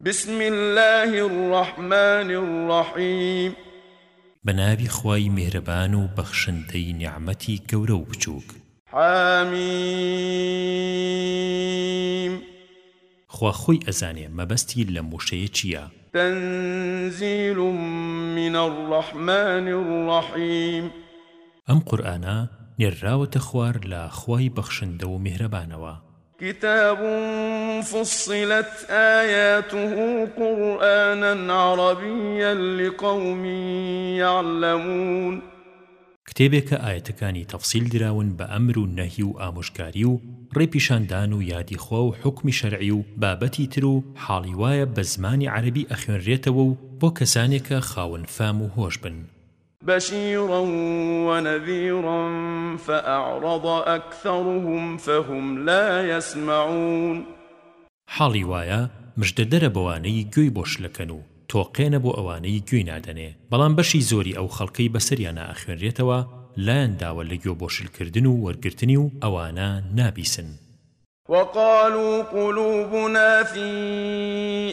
بسم الله الرحمن الرحيم بنابي خواي مهربان وبخشنتي نعمتي كورو بچوك حاميم خوا خوي أزاني مبستي لموشي چيا تنزيل من الرحمن الرحيم أم قرآنا نراوة خوار لا خواي بخشنده ومهربانوا كتاب فصلت آياته قرآنا عربيا لقوم يعلمون کتێبێکە ئاەتەکانی تەفسیل دراون بە ئەمر و نەهی و ئامۆژکاری و ڕێپیشاندان و یادی خۆ و حکمی شەرعی و بابەتی تر و حاڵی وایە بە زمانی عەربی ئەخوێنرێتەوە و بۆ کەسانێکە خاون فام و هۆش بن بشيرا ونذيرا فأعرض أكثرهم فهم لا يسمعون حاڵی وایە مژدەدەرە بەوانەی گوێی بۆشلەکەن و تۆقێنە بۆ ئەوانەی گوێی نادەنێ بەڵام بەشی زۆری ئەو خەڵکەی بەسەریان ئاخوێنرێتەوە لایەنداوە لە گوێ بۆشلکردن و وەرگرتنی و ئەوانە نابیسن وقالوا قلوبنا في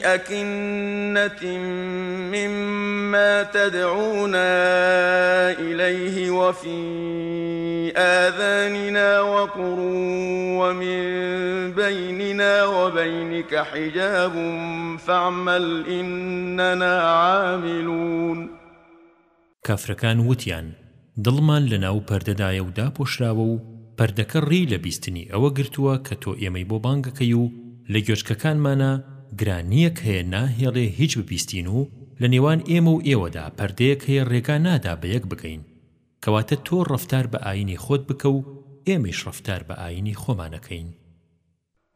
أكنة مما تدعونا إليه وفي آذاننا وقر ومن بيننا وبينك حجاب فاعمل إننا عاملون كافركان وتيان دڵمان لەناو پەردەدایە و داپۆشراوە و پەردەکە ڕی لە بیستنی ئەوە گرتووە کە تۆ ئێمەی بۆ بانگەکەی و لە گوێشکەکانمانە گرانیەک هەیە ناهێڵێ هیچ ببیستین و لە نێوان ئێمە و ئێوەدا پەردەیەک هەیە ڕێگا نادا بە یەک بکەین کەواتە تۆ ڕفتار بە ئاینی خۆت بکە و ئێمەش ڕفتار بە ئاینی خۆمانەکەین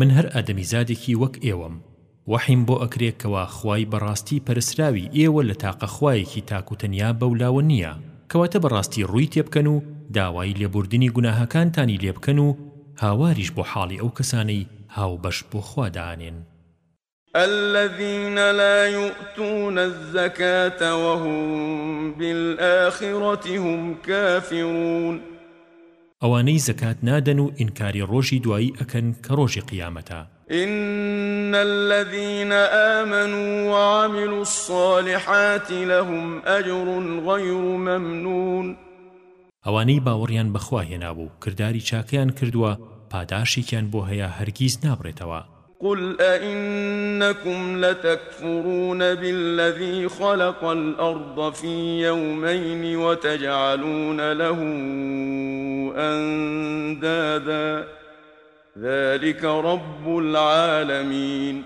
من هەر ئەدەمیزادێکی وەک ئێوەم وحیم بۆ ئەکرێکەوە خوای بەڕاستی پەرسراوی ئێوە لە تاقە خوایەکی تاکوتەنیا بەولاوە نییە کەواتە بەڕاستی ڕووی تێبکەن و داوای لێبوردنی گوناهەکانتانی لێبکەن و هاواریش بۆ حاڵی ئەو کەسانەی هاوبەش بۆ خوادانێن الذين لا يؤتون الزكاة وهم بالآخرة هم كافرون ئەوانەی زەکات نادەن و ئینکاری ڕۆژی دوایی ئەکەن کە ڕۆژی قیامەتە إن الذين آمنوا وعملوا الصالحات لهم أجر غير ممنون ئەوانەی باوەڕیان بەخوا هێنابوو کردداری چاکیان کردووە پاداشێکیان بۆ هەیە هەرگیز نابڕێتەوە قل أئنكم لتكفرون بالذي خلق الأرض في يومين وتجعلون له أندادا ذلك رب العالمين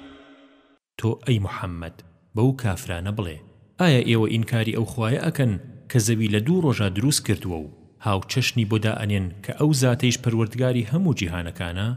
تو أي محمد بو كافران بلي آية إيو إنكاري أو خوايا أكن كزبي لدو رجا دروس كردوو هاو چشني بدا أنين كأو ذاتيش پروردگاري همو جهانكانا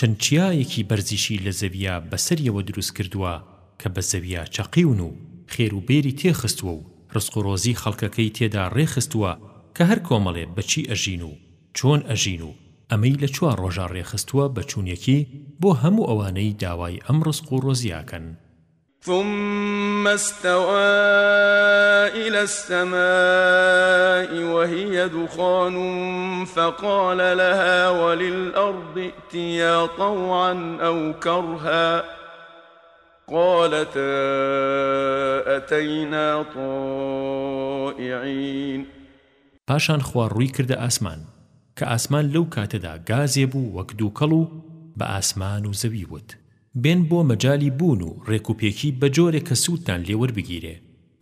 چەند چیایەکی بەرزیشی لە زەویا بەسەریەوە دروست کردووە کە بە زەویا چەقیون و خێر و بێری تێخستووە و ڕسق و ڕۆزی خەڵکەکەی تێدا ڕێخستووە کە هەر کۆمەڵێ بەچی ئەژین و چۆن ئەژین و ئەمەی لە چوار ڕۆژان ڕێخستووە بە چوونیەکی بۆ هەموو ئەوانەی داوای ئەم ڕسق و ڕۆزیاکەن ثم استوى إلى السماء وهي دخان فقال لها وللأرض ائتيا طوعا أو كرها قالتا أتينا طائعين پاشان خوار ڕووی کردە ئاسمان کە ئاسمان لەو کاتەدا گازێ بوو وەک دووکەڵ و بە ئاسمان و زەوی وت بێن بۆ مەجای بوون و ڕێکوپێکی بە جۆرێک کە سوودتان لێوەر بگیرێ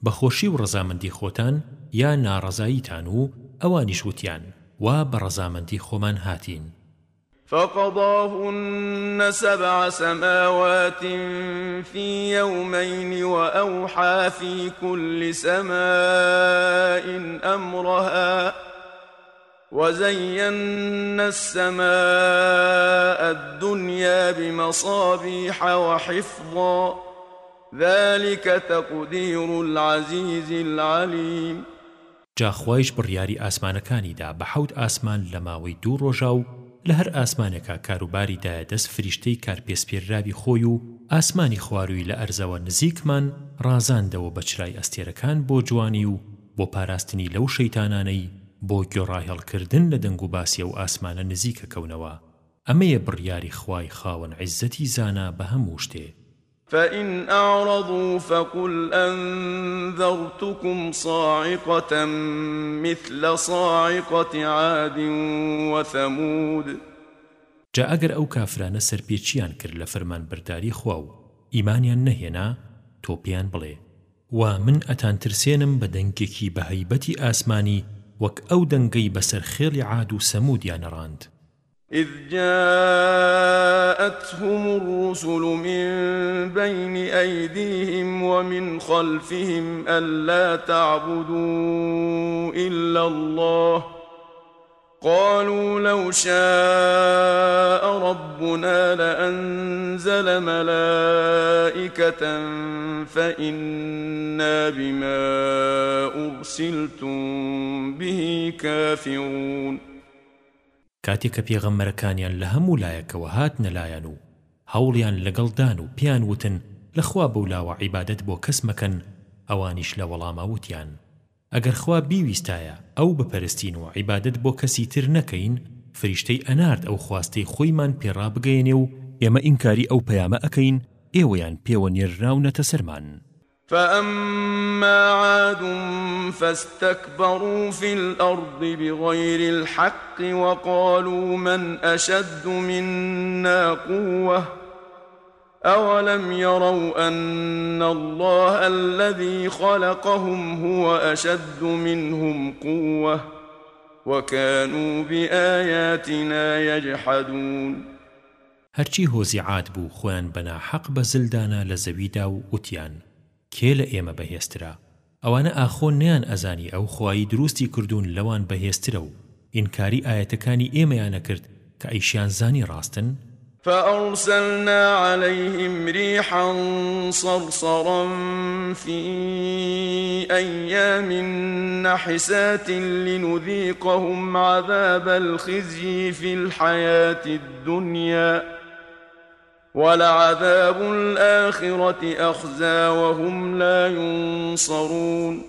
بە خۆشی و ڕەزامەندی خۆتان یا ناڕزاییتان و ئەوانیش وتیان وا بە ڕەزامەندی خۆمان هاتین فقضاهن سبع سماوات في يومين وأوحى في كل سماء أمرها وزينا السماء الدنيا بمصابيح وحفظا ذلك تقدير العزيز العليم جاخوایش بڕیاری ئاسمانەکانیدا بە حەوت ئاسمان لە ماوەی دوو ڕۆژا و لە هەر ئاسمانێکە کاروباریدایە دەست فریشتەی کارپێسپێرراوی خۆی و ئاسمانی خواروی لە ئەرزەوە نزیکمان ڕازاندەوە بە چرای ئەستێرەکان بۆ جوانی و بۆ پاراستنی لەو شەیتانانەی بۆ گۆڕاهێڵکردن لە دەنگ و باسیە و ئاسمانە نزیکە کەونەوە ئەمەیە بڕیاری خوای خاوەن عیزەتی زانە بە هەموو شتێ فإن أعرضوا فقل أنذرتكم صاعقة مثل صاعقة عاد وثمود جا ئەگەر ئەو کافرانە سەرپێچیان کرد لە فەرمان بەرداری خوا و ئیمانیان نەهێنا تۆپیان بڵێ وا من ئەتان ترسێنم بە دەنگێکی بەهیبەتی ئاسمانی وەک ئەو دەنگەی بەسەر خێڵی عاد و سەمودیان ڕاند إذ جاءتهم الرسل من بين أيديهم ومن خلفهم ألا تعبدوا إلا الله ۖ قالوا لو شاء ربنا لأنزل ملائكة فإنا بما أرسلتم به كافرون کاتێک کە پێغەممەرەکانیان لە هەموو لایەکەوە هات نەلایەن و هەوڵیان لەگەڵدان و پیان وتن لەخوا بەولاوە عیبادت بۆ کەس مەکەن ئەوانیش لە وەڵامە وتیان ئەگەر خوا بیویستایە ئەو بپەرستین و عیبادت بۆ کەسی تر نەکەین فریشتەی ئەنارد ئەو خواستەی خۆیمان پێڕابگەێنێ و ئێمە ئینکاری ئەو پەیامە ئەەکەین ئێوەیان پێوە نێرراونەتە سەرمان. فأما عاد فاستكبروا في الأرض بغير الحق وقالوا من أشد منا قوةً أولم يروا أن الله الذي خلقهم هو أشد منهم قوة وكانوا بآياتنا يجحدون هەرچی هۆزیعات بوو خۆیان بەناحەق بە زلدانە لە زەویدا و وتیان کێ لە ئێمە بەهێسترا ئەوانە ئاخۆن نیان ئەزانی ئەو خوایی دروستی کردوون لەوان بەهێسترە و ئینکاری ئاەتەکانی ئێمەیانە کرد کە ئەیشیان زانی ڕاستن فأرسلنا عليهم ريحا صرصرا في أيام نحسات لنذيقهم عذاب الخزي في الحياة الدنيا ولعذاب الآخرة أخزى وهم لا ينصرون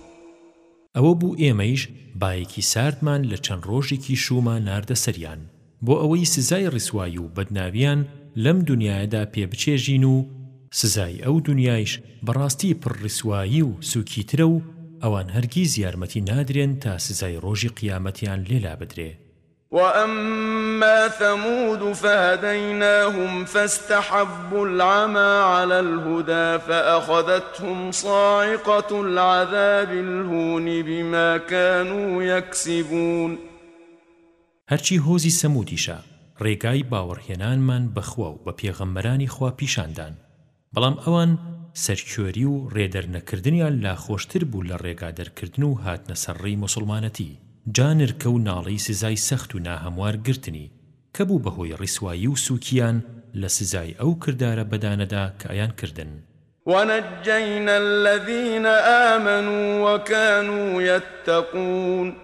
ئەوە بوو ئێمەیش باەکی ساردمان لە چەند ڕۆژێکی شوما ناردە سەریان بۆ ئەوەی سزای ڕسوایی و بەدناویان لەم دنیادا پێبچێژین و سزای ئەو دنیایش بەڕاستی پڕڕسوایی و سوکیترە و ئەوان هەرگیز یارمەتی نادرێن تا سزای ڕۆژی قیامەتیان لێلا بدرێ وأما ثمود فهديناهم فاستحبوا العمى على الهدى فأخذتهم صاعقة العذاب الهون بما كانوا يكسبون هەرچی هۆزی سەموتیشە ڕێگای باوەڕهێنانمان بەخوا و بە پێغەمبەرانی خوا پیشاندان بەڵام ئەوان سەرکوێری و ڕێدەرنەکردنیان لا خۆشتر بوو لە ڕێگا دەرکردن و هاتنە سەرڕی مسلمانەتی جانرکە و ناڵی سزای سەخت و ناهەموار گرتنی کە بوو بەهۆی ڕیسوایی و سووکیان لە سزای ئەو کردارە بەدانەدا کە ئایان کردن ونجينا الذين آمنوا وكانوا يتقون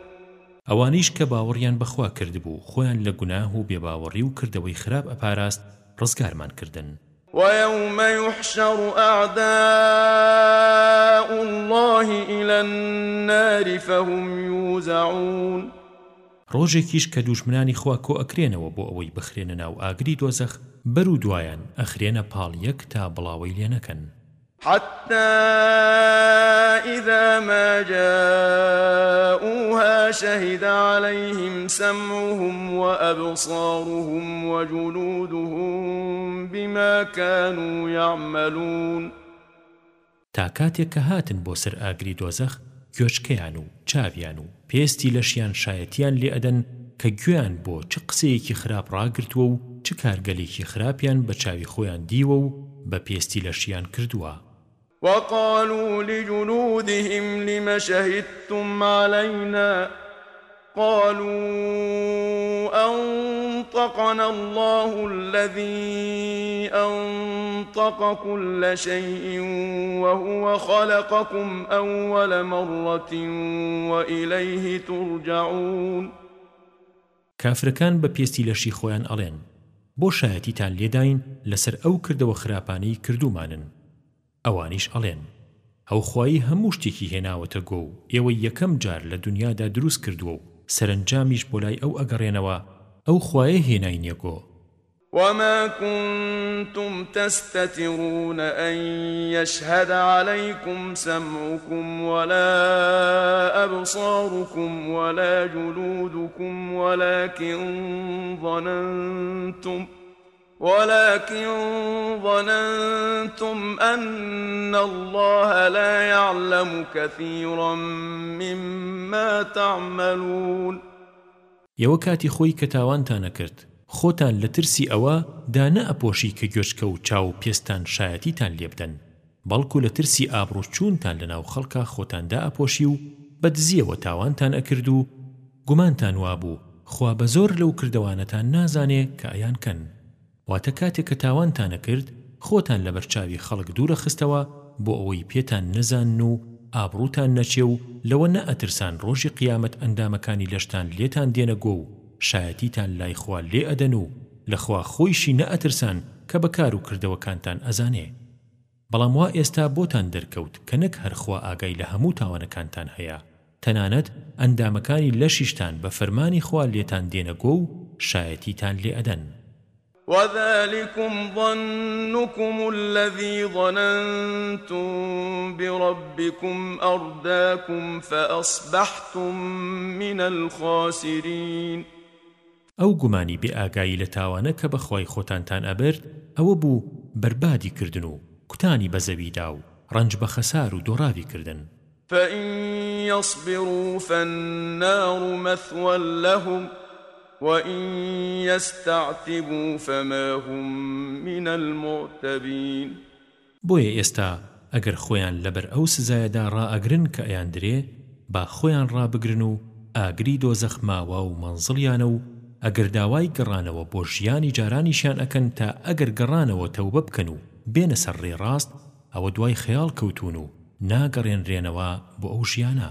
ئەوانیش کە باوەڕیان بەخوا کردبوو خۆیان لە گوناه و بێباوەڕی و کردەوەی خراپ ئەپاراست ڕزگارمان کردن ويوم يحشر أعداء الله إلى النار فهم يوزعون ڕۆژێکیش کە دوژمنانی خوا کۆ ئەکرێنەوە بۆ ئەوەی بخرێنە ناو ئاگری دۆزەخ بەر و دوایان ئەخرێنە پاڵ یەک تا بڵاوەی لێنەکەن حتى إذا ما جاءوها شهد عليهم سمعهم وأبصارهم وجلودهم بما كانوا يعملون تاکاتێک کە هاتن بۆ سەر ئاگری دۆزەخ گوێشکەیان و چاویان و پێستی لەشیان شایەتیان لێ ئەدەن کە گوێیان بۆ چ قسەیەکی خراپ ڕاگرتووە و چ کارگەلێکی خراپیان بە چاوی خۆیان دیوە و بە پێستی لەشیان کردووە وقالوا لجنودهم لم شهدتم علينا قالوا أنطقنا الله الذي أنطق كل شيء وهو خلقكم أول مرة وإليه ترجعون كافركان بپیستی لەشی خۆیان ئەڵێن بۆ شایەتیتان لێداین لەسەر ئەو کردەوە خراپانەی کردومانن ئەوانیش ئەڵێن هەوخوایی هەموو شتێکی هێناوەتە گۆ و ئێوە یەکەم جار لە دنیادا دروست کردووە و سەرنجامیش بۆ لای ئەو ئەگەڕێنەوە ئەو خوایە هێنای نیەگۆ وما كنتم تستترون أن يشهد عليكم سمعكم ولا أبصاركم ولا جلودكم ولكن ظننتم ۖ ولكن ظننتم أن الله لا يعلم كثيرا مما تعملون یەوە کاتی خۆی کە تاوانتان نەکرد خۆتان لە ترسی ئەوە دانە ئەپۆشی کە گوێشکە و چاو پێستان شایەتیتان لێبدەن بەڵکو لە ترسی ئابڕوچوونتان لەناو خەڵکە خۆتاندا ئەپۆشی و بەدزیەوە تاوانتان ئەکرد و گومانتان وابوو خوا بە زۆر لەو کردەوانەتان نازانێ کە ئەیان کەن واتە کاتێک کە تاوانتانە کرد خۆتان لە بەرچاوی خەڵک دوورە خستەوە بۆ ئەوەی پێتان نەزان و ئابروتان نەچێ و لەوە نە ئەترسان ڕۆژی قیامەت ئەندامەکانی لەشتان لێتان دێنە گۆ و شایەتیتان لای خوا لێ ئەدەن و لەخوا خۆیشی نە ئەترسان کە بەکار و کردەوەکانتان ئەزانێ بەڵام وا ئێستا بۆتان دەرکەوت کە نەک هەرخوا ئاگای لە هەموو تاوانەکانتان هەیە تەنانەت ئەندامەکانی لەشیشتان بە فەرمانی خوا لێتان دێنە گۆ و شایەتیتان لێ ئەدەن وذلكم ظنكم الذي ظننتم بربكم أرداكم فأصبحتم من الخاسرين ئەو گومانی بێ ئاگایی لە تاوانە کە بەخوای خۆتانتان ئەبرد ئەوە بوو بربادی کردن و کوتانی بەزەویدا و ڕنج بە خەسار و دۆڕاوی کردن فَإِن يَصْبِرُوا فَالنَّارُ مَثْوًى لَهُمْ وإن يستعتبوا فما هم من المعتبين بۆیە ئێستا ئەگەر خۆیان لەبەر ئەو سزایەدا ڕائگرن کە ئەیان درێ با خۆیان ڕابگرن و ئاگری دۆزەخ ماوە و مەنزڵیانە و ئەگەر داوای گەڕانەوە بۆ ژیانی جارانیشیان ئەکەن تا ئەگەر گەڕانەوە تەوبە بکەن و بێنە سەر ڕێڕاست ئەوە دوای خەیاڵ کەوتون و ناگەڕێنرێنەوە بۆ ئەو ژیانە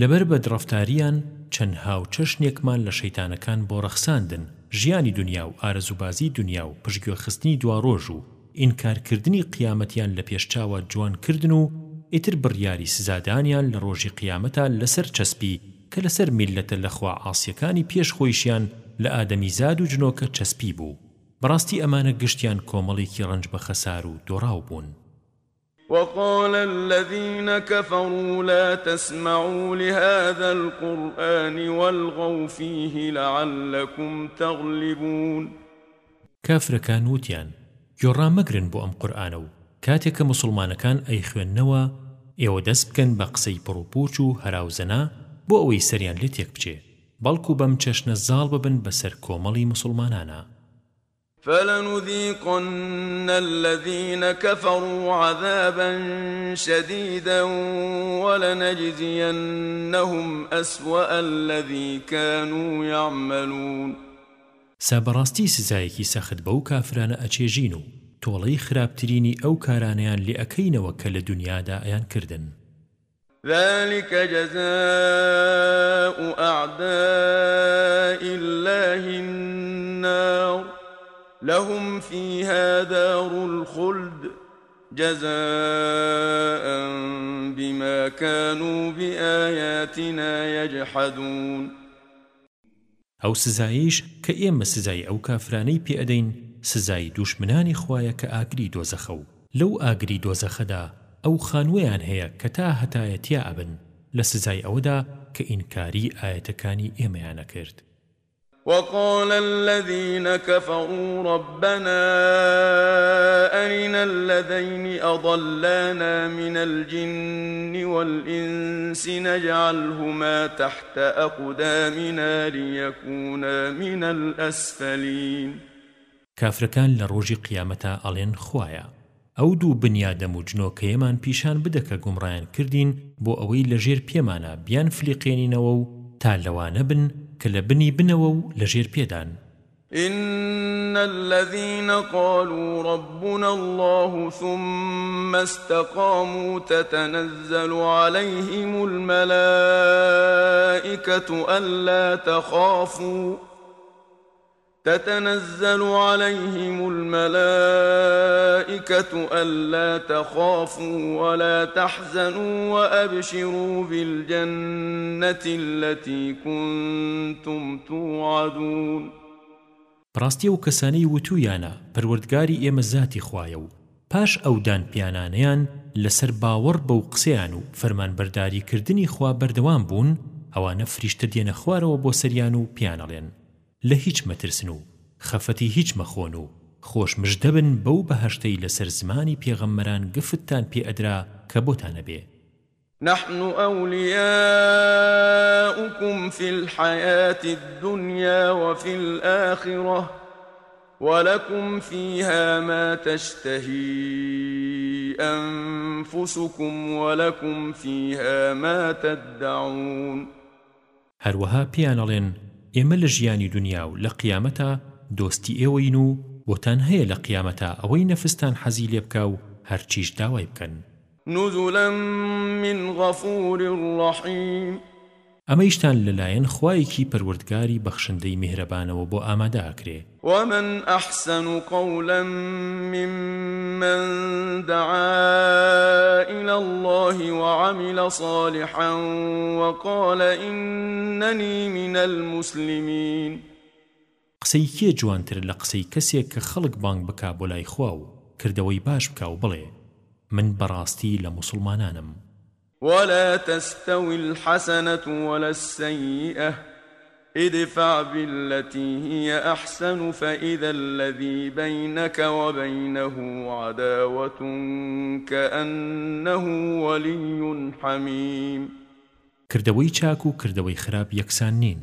لەبەر بەدڕفتاریان چەند هاوچەشنێکمان لە شەیتانەکان بۆ ڕەخساندن ژیانی دنیا و ئارەزوبازی دنیا و پشگوێخستنی دواڕۆژ و ئینکارکردنی قیامەتیان لە پێشچاوە جوانکردن و ئیتر بڕیاری سزادانیان لە ڕۆژی قیامەتە لەسەر چەسپی کە لەسەر میلەتە لەخوا ئاسیەکانی پێشخۆیشیان لە ئادەمیزاد و جنۆکە چەسپی بوو بەڕاستی ئەمانە گشتیان کۆمەڵێکی ڕنج بە خەسار و دۆڕاو بوون وقال الذين كفروا لا تسمعوا لهذا القرآن والغوا فيه لعلكم تغلبون كافر كان وتيان جورا مقرن بو ام قرآنو كاتك مسلمان كان اي خوانوا ايو دسبكن بقسي بروبوچو هراوزنا بو اوي سريان لتيك بچه بلکو بم چشن زال ببن بسر کوملی مسلمانانا فلنذيقن الذين كفروا عذابا شديدا ولنجزينهم أسوأ الذي كانوا يعملون سابراستي سزايكي سخد بو كافران أچيجينو تۆڵەی خراپترینی ئەو کارانیان لێ ئەەکەینەوە کە لە دنیادا ئەیان کردن. ذلك جزاء أعداء الله لهم فيها دار الخلد جزاء بما كانوا بآياتنا يجحدون ئەو سزاییش کە ئێمە سزای ئەو کافرانەی پێئدەین سزای دوشمنانی خوایە کە ئاگری دۆزەخە و لەو ئاگری دۆزەخەدا ئەو خانوویان هەیە کە تا هەتایەتیا ئەبن لە سزای ئەوەدا کە ئینکاری ئاەتەکانی ئێمەیانە کرد وقال الذين كفروا ربنا أرنا الذين أضلانا من الجن والإنس نجعلهما تحت أقدامنا ليكونا من الأسفلين كافركان لروج قيامتا ألين خوايا ئەو دوو بنیادەم و جنۆکەیەمان پیشان بدەکە گومڕایان کردین بۆ ئەوەی لەژێر پێمانە بیان فلیقێنینەوە و تا لەوانە بن کە لە بنی بنەوە و لەژێر پێدان إن الذين قالوا ربنا الله ثم استقاموا تتنزل عليهم الملائكة ألا تخافوا تتنزل عليهم الملائكة ألا تخافوا ولا تحزنوا وأبشروا بالجنة التي كنتم توعدون بڕاستی ئەو کەسانەی وتویانە پەروەردگاری ئێمە ذاتی خوایە و پاش ئەودان پیانانیان لەسەر باوەڕ بەو قسەیان و فەرمانبەرداریکردنی خوا بەردەوام بوون ئەوانە فریشتە دێنە خوارەوە بۆ سەریان و پیانەڵێن لە هیچ مەترسن و خەفەتی هیچ مەخۆن و خۆش مژدەبن بەو بەهەشتەی لەسەر زمانی پێغەممەران گفتتان پێ ئەدرا کە بۆتانە بێ نحن أولياؤكم في الحياة الدنيا وفي الآخرة ولكم فيها ما تشتهي أنفسكم ولكم فيها ما تدعون هروها بيانالين ئێمە لە ژیانی دنیا و لە قیامەتە دۆستی ئێوەین و بۆتان هەیە لە قیامەتە ئەوەی نەفستان حەزی لێ بکە و هەرچیش داوای بکەن نزلا من غفور رحیم ئەمەیشتان لەلایەن خوایەکی پەروەردگاری بەخشندەی میهرەبانەوە بۆ ئامادەکرێ ومن ئەحسن قولا ممن دعا إلى الله وعمل صالحا وقال إنني من المسلمين قسەی کێ جوانتر لە قسەی کەسێک کە خەڵک بانگ بکا بۆ لای خوا و کردەوەی باش بکا و بڵێ من بەڕاستی لە مسلمانانم ولا تستوي الحسنة ولا السيئة ادفع بالتي هي أحسن فإذا الذي بينك وبينه عداوة كأنه ولي حميم کردەوەی چاک و کردەوەی خراپ یەکسان نین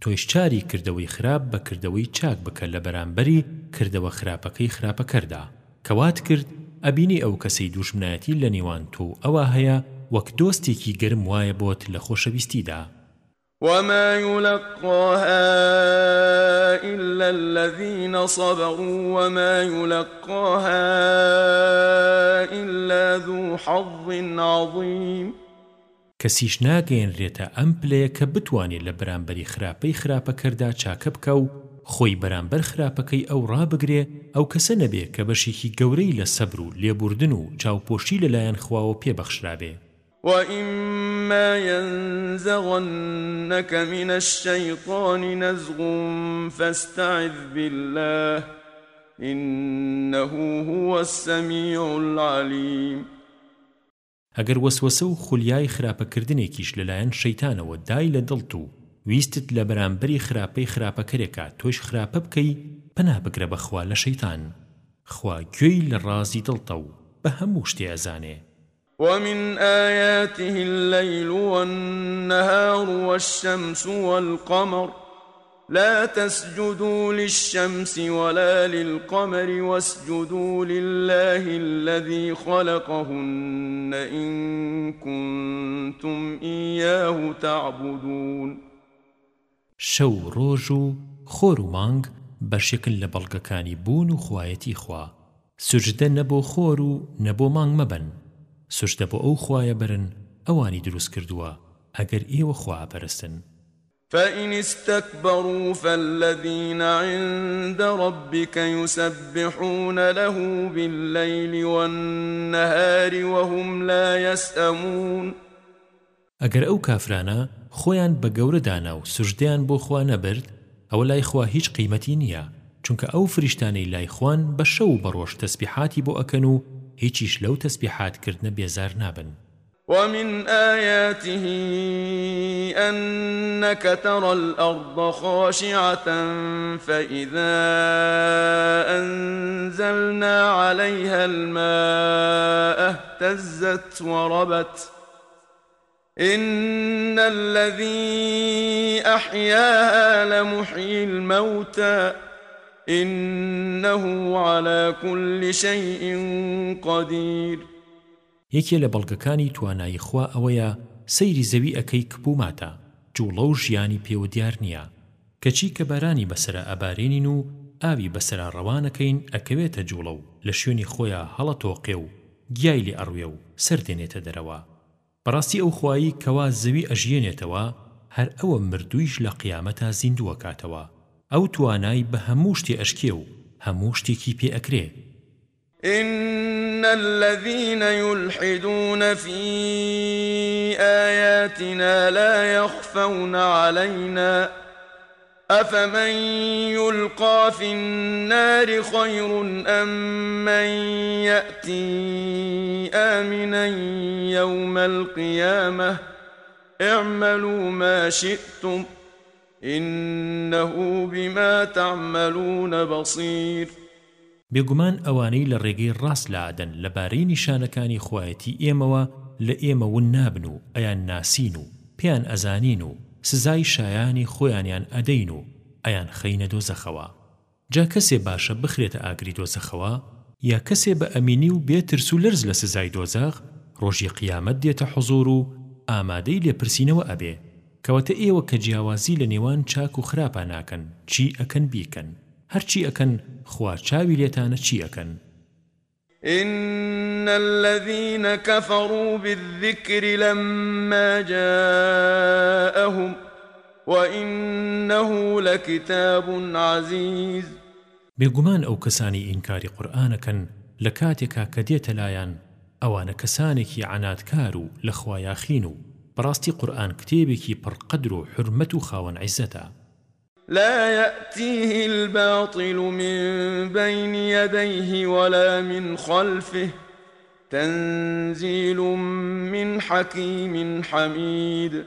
تۆیشچاری کردەوەی خراپ بە کردەوەی چاک بکە لە بەرامبەری کردەوە خراپەکەی خراپەکەردا کەوات کرد ئەبینی ئەو کەسەی دوشمنایەتی لە نێوان تۆ ئەوە هەیە وەک دۆستێکی گەرم وایە بۆت لە خۆشەویستیدا وما يلقاها إلا الذين صبروا وما يلقاها إلا ذو حظ عظيم کەسیش ناگەێنرێتە ئەم پلەیە کە بتوانێت لە بەرامبەری خراپەی خراپەکەردا چاکە بکە و خۆی بەرامبەر خراپەکەی ئەو ڕابگرێ ئەو کەسە نەبێ کە بەشێکی گەورەی لە سەبر و لێبوردن و چاوپۆشی لەلایەن خواوە پێبەخشرابێ وإما ينزغنك من الشيطان نزغ فاستعذ بالله إنه هو السميع العليم ئەگەر وەسوسە و خولیای خراپەکردنێکیش لەلایەن شەیتانەوە دای لە دڵت و ویستت لە بەرامبەری خراپەی خراپەکەرێکە تۆش خراپە بکەی پنا بگرە بەخوا لە شەیتان خوا گوێی لە ڕازی دڵتە و بە هەموو شتێ ئەزانێ ومن آياته الليل والنهار والشمس والقمر لا تسجدوا للشمس ولا للقمر واسجدوا لله الذي خلقهن إن كنتم إياه تعبدون شو روجو خور مانگ بەشێکن لە بەڵگەکانی بوون و خوایەتی خوا سوجدە نەبۆ خۆر و نەبۆ مانگ مەبن سوشتە بۆ ئەو خوایە برن ئەوانی دروست کردووە ئەگەر ئێوە خواپەرستن فإن استكبروا فالذين عند ربك يسبحون له بالليل والنهار وهم لا يسأمون ئەگەر ئەو کافرانە خۆیان بە گەورەدانە و سوژدەیان بۆ خوا نەبرد ئەوە لای خوا هیچ قیمەتی نییە چونکە ئەو فریشتانەی لای خوان بە شەو بەڕۆژ تەسبیحاتی بۆ ئەکەن و هیچیش لەو تەسبیحاتکردنە بێزار نابن. ومن آياته أنك ترى الأرض خاشعة فإذا أنزلنا عليها الماء اهتزت وربت إن الذي أحياها لمحيي الموتى إنه على كل شيء قدير یەکێ لە بەڵگەکانی توانایی خوا ئەوەیە سەیری زەوی ئەەکەی کپوماتە جوڵە و ژیانی پێوە دیار نییە کەچی کە بارانی بەسرە ئەبارێنین و ئاوی بەسرە ڕەوانەکەین ئەکەوێتە جوڵە و لە شوێنی خۆیان هەڵە تۆقێ و گیای لێ ئەڕوێ و سردێنێتە دەرەوە بەڕاستی ئەو خوایی کەوا زەوی ئەژیێنێتەوە هەر ئەوە مردویش لە قیامەتە زیندووەکاتەوە ئەو توانای بە هەموو شتی ئەشکێ و هەموو شتێکی پێ ئەکرێ إن الذين يلحدون في آياتنا لا يخفون علينا أفمن يلقى في النار خير أم من يأتي آمنا يوم القيامة اعملوا ما شئتم ۖ إنه بما تعملون بصير بێگومان ئەوانەی لە ڕێگەی ڕاست لادەن لەبارەی نیشانەکانی خوایەتی ئێمەوە لە ئێمەون نابن و ئەیان ناسین و پێیان ئەزانین و سزای شایانی خۆیانیان ئەدەین و ئەیان خەینە دۆزەخەوە جا کەسێ باشە بخرێتە ئاگری دۆزەخەوە یا کەسێ بە ئەمینی و بێترس و لەرز لە سزای دۆزەخ ڕۆژی قیامەت دێتە حزور و ئامادەی لێپرسینەوە ئەبێت کەواتە ئێوە کە جیاوازی لە نێوان چاک و خراپە ناکەن چی ئەکەن بیکەن هەرچی ئەکەن خوا چاوی لێتانە چی ئەکەن إن الذين كفروا بالذكر لما جاءهم وإنه لكتاب عزيز بێگومان ئەو کەسانی ئینکاری قورآانەکەن لە کاتێکا کە دێتە لایەن ئەوانە کەسانێکی عناتکار و لە خوایاخین و براستي قرآن كتابكي برقدر وحرمة خاون عزتا لا يأتيه الباطل من بين يديه ولا من خلفه تنزيل من حكيم حميد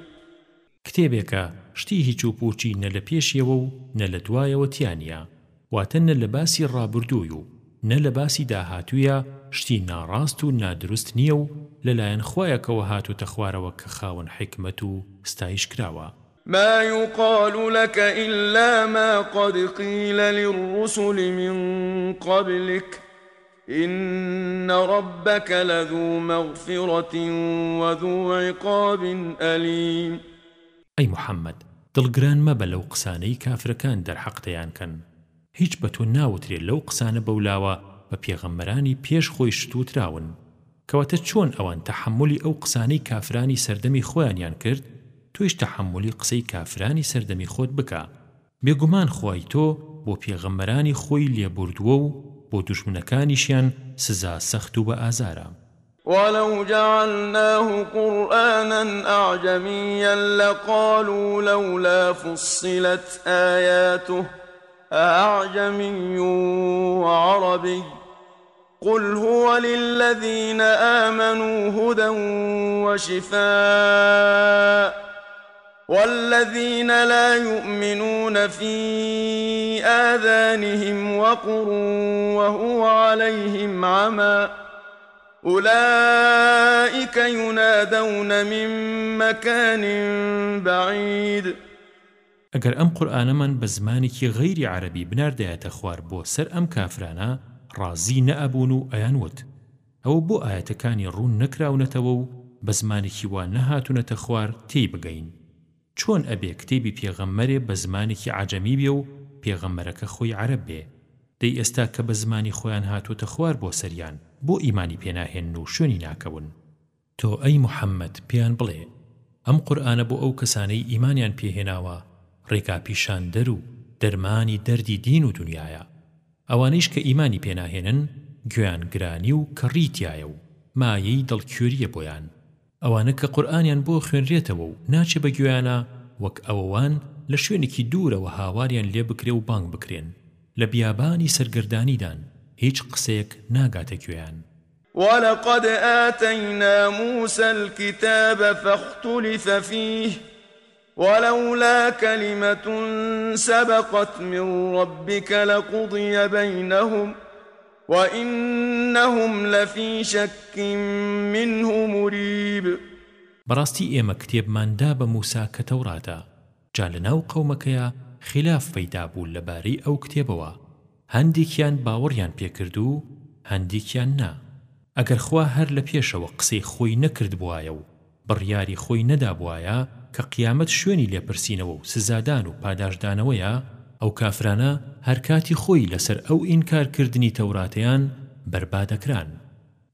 كتابك شتی هیچ و پوچی نە لە پێشیەوە و نە لە دوایەوە تیانە واتە نە لە باسی ڕابردووی و نە لە باسی داهاتوویە شتی ناڕاست و نادرست نییە و لەلایەن خۆیەکەوە هاتوتە خوارەوە کە خاون حکمت و ستایش کراوە ما يقال لك إلا ما قد قيل للرسل من قبلك إن ربك لذو مغفرة وذو عقاب أليم أي محمد دڵگران مەبە لەو قسانەی کافرەکان دەرحەقتەیان کەن هیچ بە تۆ ناوترێت لەو قسانە بەولاوە بە پێغەممەرانی پێش خۆی شتوتراون کەواتە چۆن ئەوان تەحملی ئەو قسانەی کافرانی سەردەمی خۆیانیان کرد تویش تەحملی قسەی کافرانی سەردەمی خۆت بکە بێگومان خوای تۆ بۆ پێغەمبەرانی خۆی لێبوردووە و بۆ دوشمنەکانیشیان سزا سەخت و بە ئازارە ولو جعلناه قرآنا أعجميا لقالوا لولا فصلت آياته أعجمي وعربي قل هو للذين آمنوا هدى وشفاء والذين لا يؤمنون في آذانهم وقر وهو عليهم عمى أولئك ينادون من مكان بعيد ئەگەر ئەم قورآنەمان بە زمانێکی غەیری عەربی بناردایەتە خوار بۆ سەر ئەم کافرانە ڕازی نەئەبوون و ئەیانوت ئەو بۆ ئاەتەکانی ڕوون نەکراونەتەوە و بە زمانێکی وا نەهاتونەتە خوار تێی بگەین چۆن ئەبێ کتێبی پێغەممەرێ بە زمانێکی عجەمی بێ و پێغەممەرەکە خۆی عرب بێ دەی ئێستا کە بە زمانی خۆیان هاتوتە خوار بۆ سەریان بۆ ئیمانی پێناهێن و شوێنی ناکەون تۆ ئەی محەممەد پێیان بڵێ ئەم قورآانە بۆ ئەو کەسانەی ئیمانیان پێهێناوە ڕێکاپیشان دەر و دەرمانی دەردی دین و دنیاە ئەوانەیش کە ئیمانی پێناهێنن گوێیان گرانی و کەڕیتیایە و مایەی دڵکوێریە بۆیان ئەوانە کە قورئانیان بۆ خوێنرێتەوە و ناچێ بە گوێیانە وەک ئەوەوان لە شوێنێکی دوورەوە هاواریان لێ بکرێ و بانگ بکرێن لە بیابانی سەرگردانیدان هیچ قسەیەک ناگاتە گوێیان ولقد آتينا موسى الكتاب فاختلف فيه ولولا كلمة سبقت من ربك لقضي بينهم وإنهم لفي شك منه مريب براستي إيما كتيب من داب موسى كتوراتا جالناو قومكيا خلاف بيدابو لباري أو كتيبوا هەندێکیان باوەڕیان پێکرد و هەندێکیان نا ئەگەر خوا هەر لە پێشەوە قسەی خۆی نەکرد بواە و بڕیاری خۆی نەدابواە کە قیامەت شوێنی لێپرسینەوە و سزادان و پاداشدانەوەیە ئەو کافرانە هەرکاتی خۆی لەسەر ئەو ئینکارکردنی تەوراتیان بەربادەکران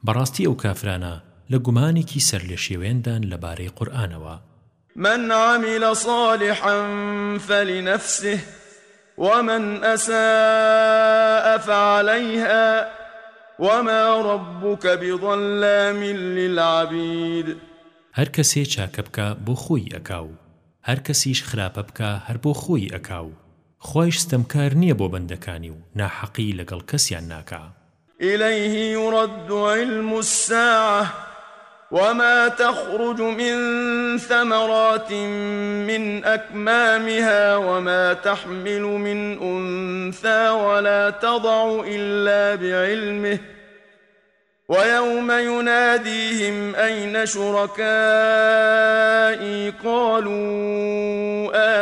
بەڕاستی ئەو کافرانە لە گومانێکی سەر لە شێوێندان لەبارەی قورآنەوە من عمل صالحا فلنفسه ومن أساء فعليها وما ربك بظلام للعبيد هەر کەسێ چاکە بکە بۆ خۆی ئەکاو هەر کەسیش خراپە بکە هەر بۆ خۆی ئەکاو خۆیش ستەمکار نییە بۆ بەندەکانی و ناحەقی لەگەڵ کەسیان ناکا إليه يرد علم الساعة وما تخرج من ثمرات من أكمامها وما تحمل من أنثى ولا تضع إلا بعلمه ويوم يناديهم أين شركائي قالوا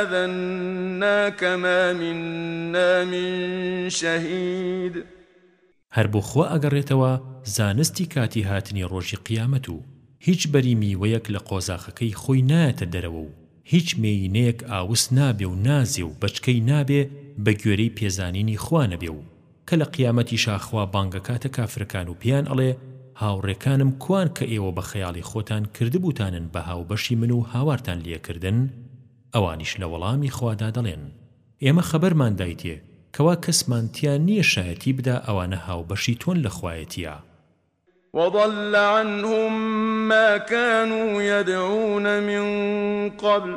آذنا كما منا من شهيد هەر بۆ خوا ئەگەڕێتەوە زانستی کاتی هاتنی ڕۆژی قیامەت و هیچ بەری میوەیەک لە قۆزاخەکەی خۆی نایەتە دەرەوە و هیچ مێینەیەک ئاوس نابێ و نازێ و بەچکەی نابێ بە گوێرەی پێزانینی خوانەبێ و کە لە قیامەتی شاخوا بانگەکاتە کافرەکان و پیان ئەڵێ هاوڕێکانم کوان کە ئێوە بە خەیاڵی خۆتان کردبووتانن بە هاوبەشی من و هاوارتان لێکردن ئەوانیش لە وەڵامی خوادا دەڵێن ئێمە خەبەرمان دایتێ کەوا کەسمانتیان نییە شایەتی بدا ئەوانە هاوبەشی تۆن لە خوایەتیە وضل عنهم ما كانوا يدعون من قبل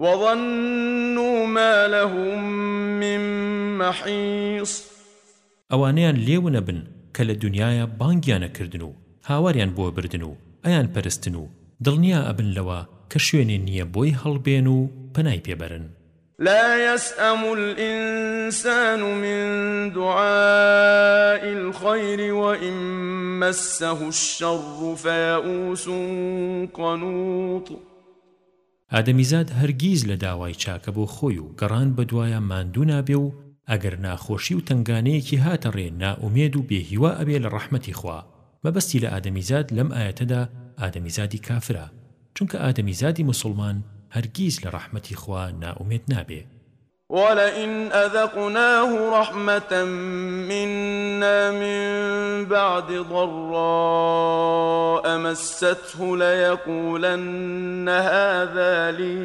وظنوا ما لهم من محيص ئەوانەیان لێونە بن کە لە دنیاە بانگیانەکردن و هاواریان بۆ بردن و ئەیان پەرستن و دڵنیا ئەبن لەوە کە شوێنی نییە بۆی هەڵبێن و پەنای پێبەرن لا يسأم الإنسان من دعاء الخير وإن مسه الشر فيئوس قنوط ئادەمیزاد هەرگیز لە داوای چاکە بۆ خۆی و گەڕان بەدوایە ماندوو نابێ و ئەگەر ناخۆشی و تنگانەیەکی هاتەڕێ ناومێد و بێهیوا ئەبێ لە ڕەحمەتی خوا مەبەستی لە ئادەمیزاد لەم ئاەتەدا ئادەمیزادی کافرە چونکە ئادەمیزادی مسلمان هەرگیز لە ڕەحمەتی خوا ناومێت نابێ ولئن أذقناه رحمة منا من بعد ضراء مسته ليقولن هذا لي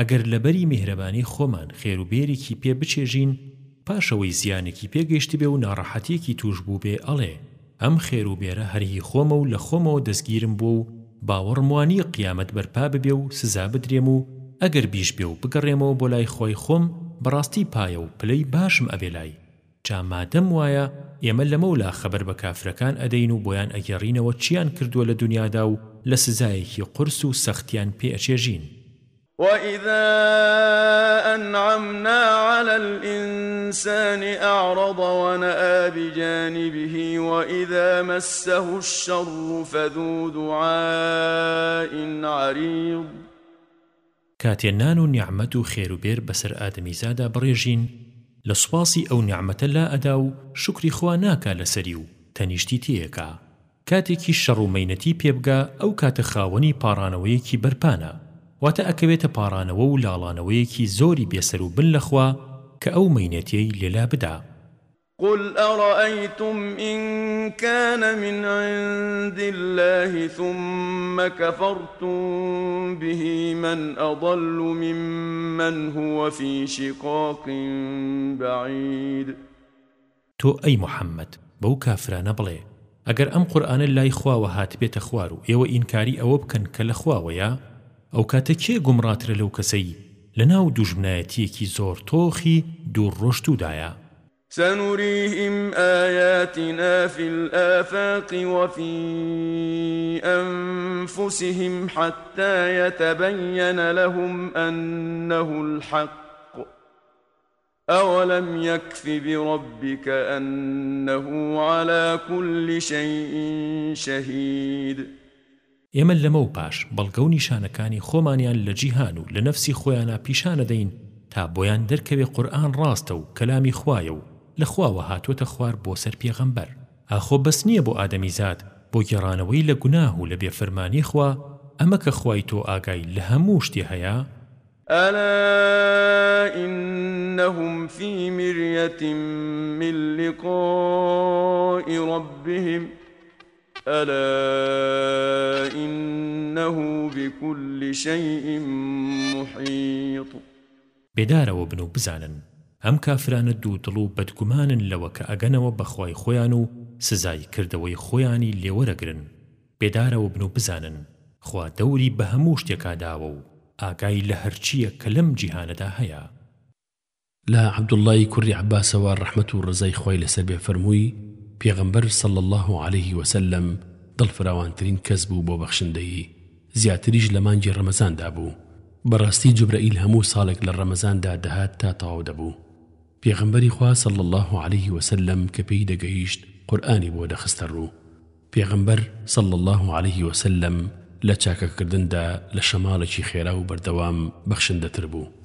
ئەگەر لەبەری میهرەبانی خۆمان خێر و بێرێکی پێ بچێژین پاشەوەی زیانێکی پێگەیشتی بێ و ناڕەحەتێکی توش بوو بێ ئەڵێ ئەم خێر و بێرە هەرهی خۆمە و لە خۆمەوە دەستگیرم بوو و باوەڕموانی قیامەت بەرپا ببێ و سزا بدرێم و ئەگەر بیش بێ و بگەڕێمەوە بۆ لای خۆی خۆم بەڕاستی پایە و پلەی باشم ئەبێ لای جا مادەم وایە ئێمە لەمەولا خەبەر بە کافرەکان ئەدەین و بۆیان ئەگەڕینەوە چیان کردووە لە دنیادا و لە سزایەکی قرس و سەختیان پێ ئەچێژین وإذا أنعمنا على الإنسان أعرض ونأى بجانبه وإذا مسه الشر فذو دعاء عريض کاتێ نان و نیعممەد و خێروبێر بەسەر ئادەمیزادا بڕێژین لە سوپاسی ئەو نیعممەتە لا ئەدا و شکری خوا ناکا لەسەری و تەنیشتی تێیەکا کاتێکی شەڕومەینەتی پێبگا ئەو کاتە خاوەنی پاڕانەوەیەکی بەرپانە واتە ئەکەوێتە پارانەوە و لاڵانەوەیەکی زۆری بێسەر و بن لەخوا کە ئەو مەینەتەی لێلا بدا قل أرأيتم إن كان من عند الله ثم كفرتم به من أضل ممن هو في شقاق بعيد تو أي محمد بو كافرانە بڵێ ئەگەر ئەم قورآانە لای خواوە هات بێتە خوار و ئێوە ئینکاری ئەوە بکەن کە لە خواوەیە ئەو کاتە کێ گومڕاترە لەو کەسەی لەناو دوژمنایەتیەکی زۆر تۆخی دوور ڕۆشتودایە سنريهم آياتنا في الآفاق وفي أنفسهم حتى يتبين لهم أنه الحق أولم يكف بربك أنه على كل شيء شهيد ئێمە لەمە و پاش بەڵگە و نیشانەکانی خۆمانیان لە جیهان و لە نەفسی خۆیانە پیشانەدەین تا بۆیان دەرکەوێ قورآن ڕاستە و کەلامی خوایە و لە خواوە هاتوۆتە خوار بۆ سەر پێغەمبەر ئاخۆ بەس نییە بۆ ئادەمیزاد بۆ گێڕانەوەی لە گوناه و لە بێفرمانی خوا ئەمە کە خوای تۆ ئاگای لە هەموو شتی هەیە ألا إنهم في مرية من لقاء ربهم ألا إنه بكل شيء محيط بدارەوە بن و بزانن ئەم کافرانە دوودڵ و بەدگومانن لەوە کە ئەگەنەوە بەخوای خۆیان و سزای کردەوەی خۆیانی لێوەرەگرن بێدارەوە بن و بزانن خوا دەوری بە هەموو شتێکا داوە و ئاگای لە هەرچییە کە لەم جیهانەدا هەیە لا عەبدوڵڵای کوڕی عەباسەوە ڕەحمەت و ڕزای خۆی لەسەر بێ فەرمووی پێغمبەر صلى الله عليه وسلم دڵفراوانترین کەس بوو بۆ بەخشندەیی زیاتریش لە مانگی ڕەمەزاندا بوو بەڕاستی جبرەئیل هەموو ساڵێک لە ڕەمەزاندا دەهات تا تەواو دەبوو پێغمبەری خوا صلى الله عليه وسلم کە پێی دەگەیشت قورآانی بۆ دەخستە ڕوو پێغمبەر صل الله عليه وسلم لە چاکەکردندا لە شەماڵێکی خێرا و بەردەوام بەخشندەتر بوو